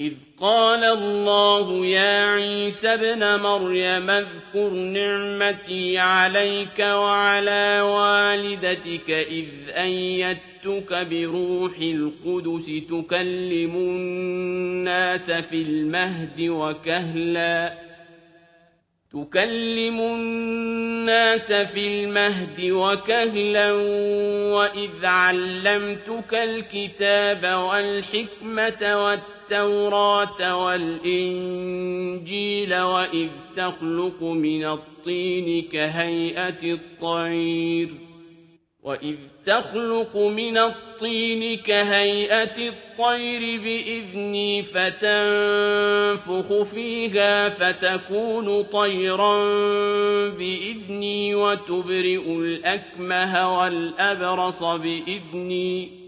إذ قال الله يا عيسى ابْنَ مَرْيَمَ اذْكُرْ نِعْمَتِي عَلَيْكَ وَعَلَىٰ وَالِدَتِكَ إِذْ أَيَّدتُّكَ بِرُوحِ الْقُدُسِ تُكَلِّمُ النَّاسَ فِي الْمَهْدِ وَكَهْلًا تكلم الناس في المهد وكهلا وإذ علمتك الكتاب والحكمة والتوراة والإنجيل وإذ تخلق من الطين كهيئة الطير وإذ تخلق من الطين كهيئة الطير بإذني فتنفخ فيها فتكون طيرا بإذني وتبرئ الأكمه والأبرص بإذني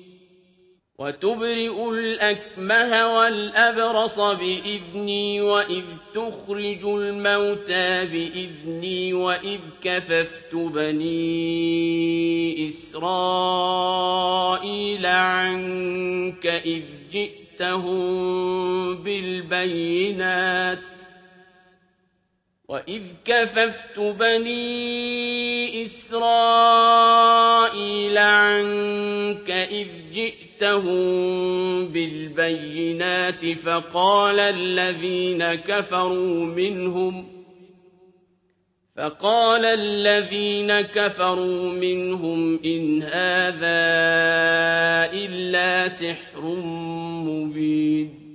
وتبرئ الأكمه والأبرص بإذني وإذ تخرج الموتى بإذني وإذ كففت بني إسرائيل عنك إذ جئتهم بالبينات وإذ كففت بني إسرائيل عنك إذ جئتهم بالبينات فقال الذين كفروا منهم فقال الذين كفروا منهم إن هذا إلا سحر مبين.